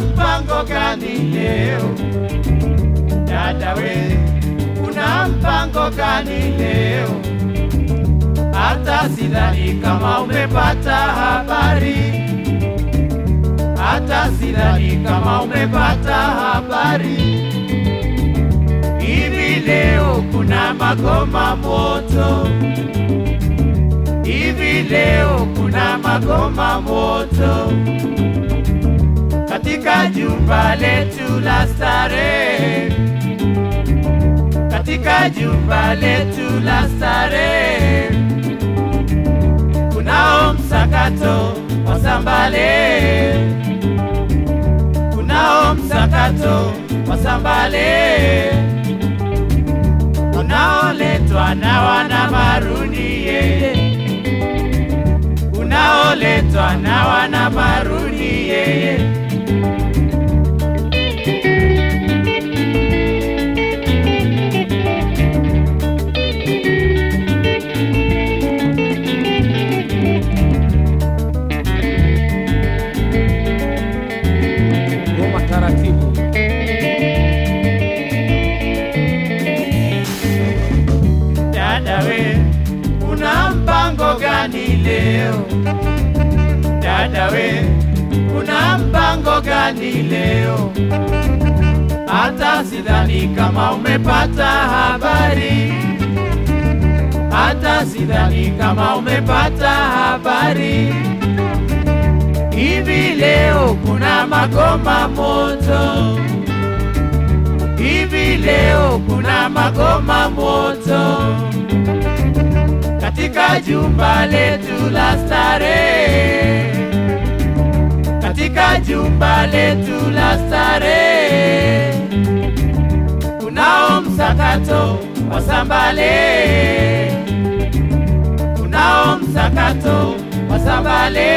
mpango gani leo? Dada we, una mpango gani leo? Hata sidhani kama umepata habari, hata sidhani kama umepata habari. Hivi leo kuna magoma moto, hivi leo kuna magoma moto katika jumba letu la starehe, katika jumba letu la starehe, kunao msakato wa sambale, kunao msakato wa sambale. Unaoletwa na wana maruni unaoletwa na wana maruni Dada kuna una mpango gani leo? Hata sidhani kama umepata habari, hata sidhani kama umepata habari. Hivi leo kuna magoma moto. Hivi leo kuna magoma moto. Katika jumba letu la starehe, katika jumba letu la starehe, kunao msakato wa sambale, kunao msakato wa sambale.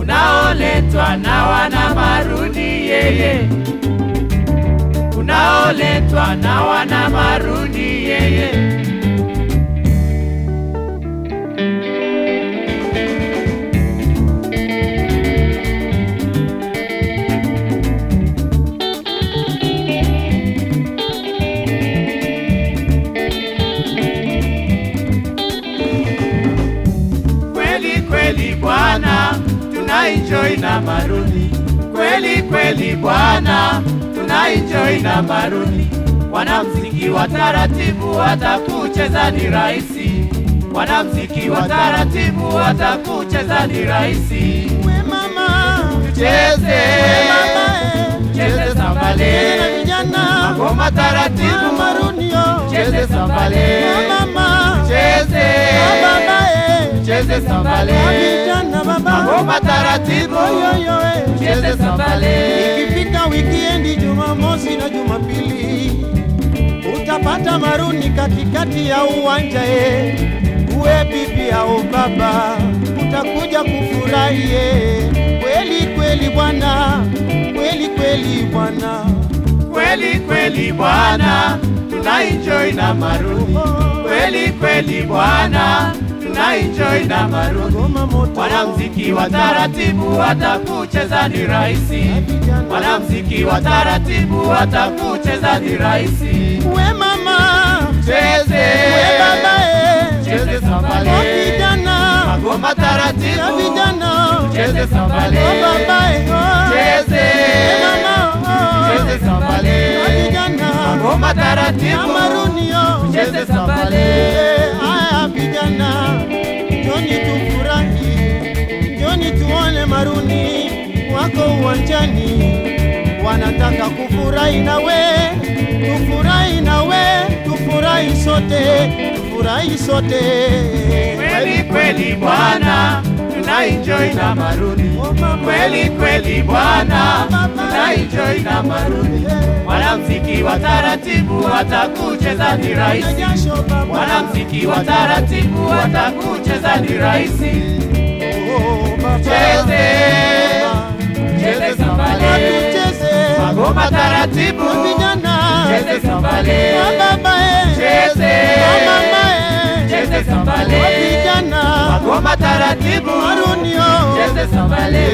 Unaoletwa na wana maruni yeye. Unaoletwa na wana maruni yeye. Kweli bwana, tuna enjoy na maruni. Kweli kweli bwana, tuna enjoy na maruni. Wanamziki wa taratibu hata kucheza ni rahisi. Wanamziki wa taratibu hata kucheza ni rahisi. We mama, Tucheze, tucheze sambale, Cheze vijana, ngoma taratibu, marunio, tucheze sambale, mama, tucheze, babae, tucheze sambale, vijana baba, ngoma taratibu, oyoyo, tucheze sambale. ikifika wikiendi Jumamosi na Jumapili utapata maruni katikati ya uwanja e, uwe bibi au baba, utakuja kufurahi. Kweli kweli bwana, kweli kweli bwana, Kweli kweli bwana, tuna enjoy na maruni. Kweli kweli bwana, tuna enjoy na marungu, Wanamziki wa taratibu watakucheza ni rahisi. Wanamziki wa taratibu watakucheza ni rahisi. we mama, Cheze, we baba cheze o sambale, vijana, magoma taratibu, vijana, cheze sambale, baba e, cheze, we mama, cheze sambale, vijana, magoma taratibu, marunio, cheze sambale. Haya vijana, njoni tufurahi, njoni tuone maruni wako uwanjani, wanataka kufurahi nawe, tufurahi nawe, tufurahi sote, tufurahi sote. Kweli kweli bwana, tuna enjoy na maruni. Kweli kweli bwana, wa taratibu atakucheza ni rahisi. Wanamziki wa taratibu hata kucheza ni rahisi. Cheze, cheze sambale, magoma taratibu, cheze sambale, cheze, cheze sambale, magoma taratibu, cheze sambale,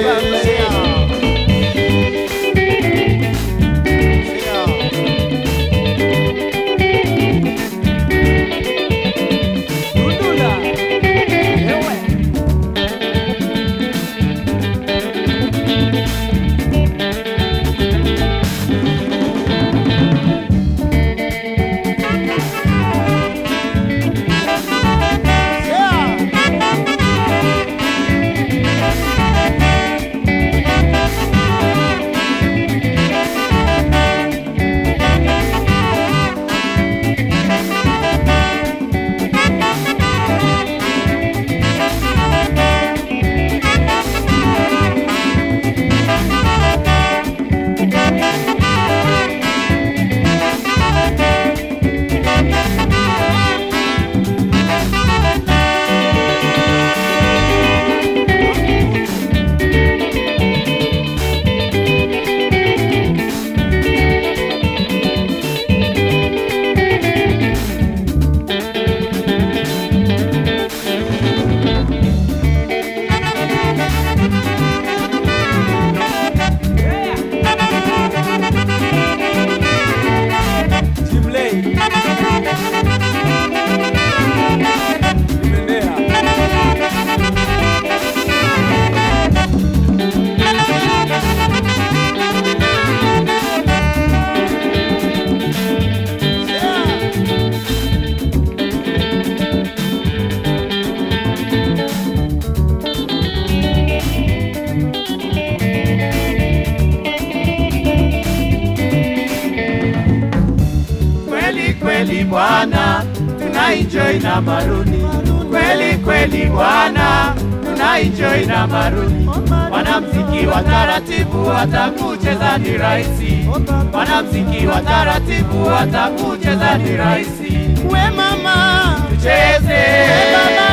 tuna enjoy na maruni. Kweli kweli bwana, tuna enjoy na maruni. Wanamziki wa taratibu watakucheza ni rahisi, wanamziki wa taratibu watakucheza ni rahisi. we mama. Tucheze, we baba.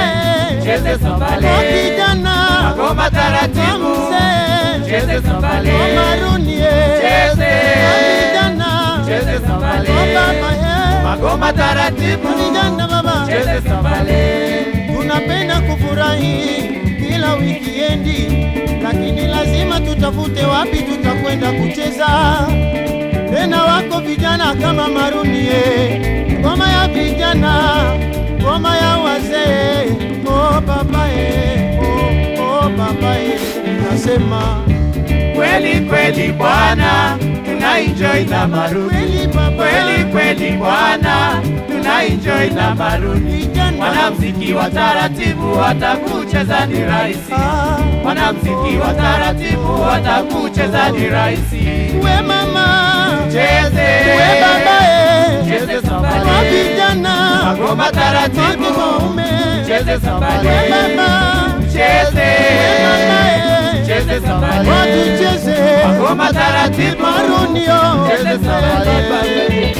Tucheze sambale, kijana magoma taratibu, cheze tucheze magoma taratibu, Kwa kijana baba cheze sambale. tunapenda kufurahi kila wikiendi, lakini lazima tutafute wapi tutakwenda kucheza. Tena wako vijana kama marunie, ngoma ya vijana, ngoma ya wazee. Oh babae, oh, oh babae, nasema Kweli kweli bwana, tuna enjoy na Marunie, Kweli kweli bwana, tuna enjoy na baruni. Wanamziki wa taratibu watakucheza ni rahisi, ah, wanamziki wa taratibu watakucheza ni rahisi. we mama, Cheze, we baba cheze sambale, vijana magoma taratibu, cheze sambale, we baba, cheze, we mamae, cheze sambale, watu cheze magoma taratibu, marunio, cheze sambale.